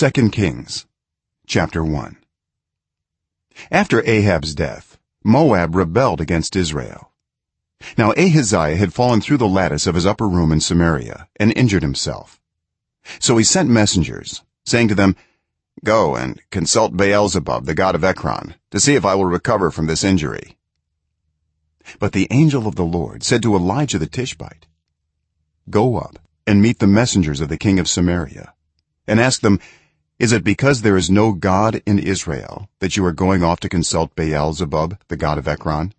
2 kings chapter 1 after ahab's death moab rebelled against israel. Now ahaziah had fallen through the lattice of his upper room in samaria and injured himself. So he sent messengers saying to them go and consult baal-zebub the god of ekron to see if i will recover from this injury. But the angel of the lord said to elijah the tishbite go up and meet the messengers of the king of samaria and ask them is it because there is no god in israel that you are going off to consult baal-zebub the god of ekron?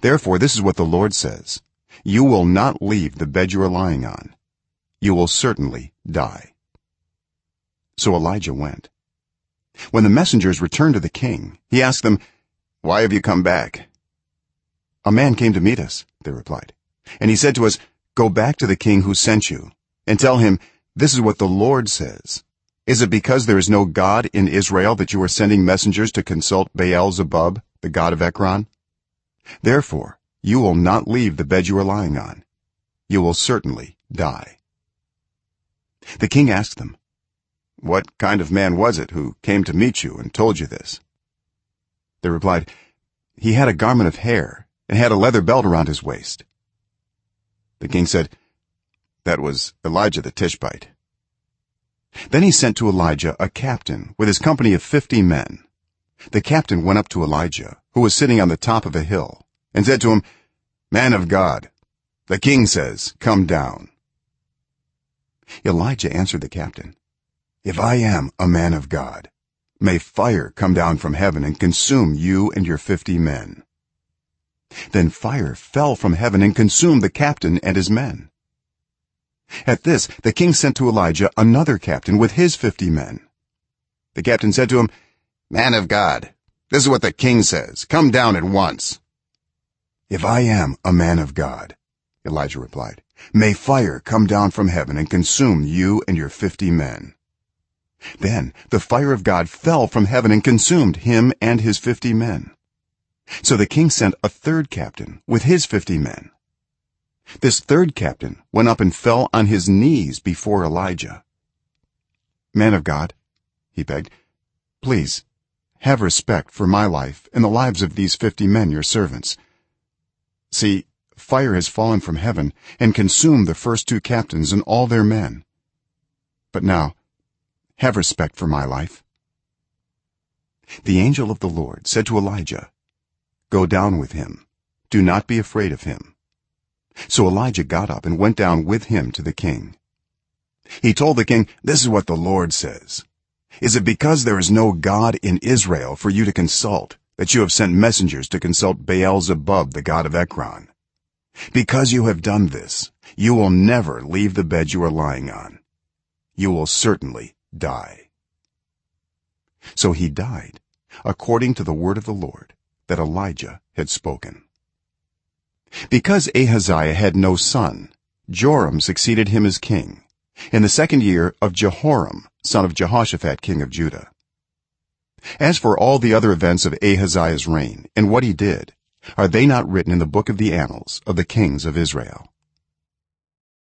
Therefore this is what the lord says. You will not leave the bed you are lying on. You will certainly die. So elijah went. When the messengers returned to the king he asked them why have you come back? A man came to meet us they replied. And he said to us go back to the king who sent you and tell him this is what the lord says is it because there is no god in israel that you are sending messengers to consult baal-zebub the god of ekron? Therefore you will not leave the bed you are lying on. You will certainly die. The king asked them what kind of man was it who came to meet you and told you this? They replied he had a garment of hair and had a leather belt around his waist. The king said that was elijah the tishbite then he sent to elijah a captain with his company of 50 men. The captain went up to elijah who was sitting on the top of a hill and said to him man of god the king says come down. Elijah answered the captain if i am a man of god may fire come down from heaven and consume you and your 50 men. Then fire fell from heaven and consumed the captain and his men at this the king sent to elijah another captain with his 50 men. The captain said to him man of god this is what the king says. Come down at once. If i am a man of god elijah replied may fire come down from heaven and consume you and your 50 men. Then the fire of god fell from heaven and consumed him and his 50 men. So the king sent a third captain with his 50 men this third captain went up and fell on his knees before elijah. Man of god he begged please have respect for my life and the lives of these 50 men your servants. See fire has fallen from heaven and consumed the first two captains and all their men. But now have respect for my life. The angel of the lord said to elijah go down with him. Do not be afraid of him so elijah got up and went down with him to the king. He told the king this is what the lord says. Is it because there is no god in israel for you to consult that you have sent messengers to consult baal-zebub the god of ekron? Because you have done this you will never leave the bed you are lying on. You will certainly die. So he died according to the word of the lord that elijah had spoken because ahaziah had no son joram succeeded him as king in the second year of jehoram son of jehoshaphat king of judah. As for all the other events of ahaziah's reign and what he did are they not written in the book of the annals of the kings of israel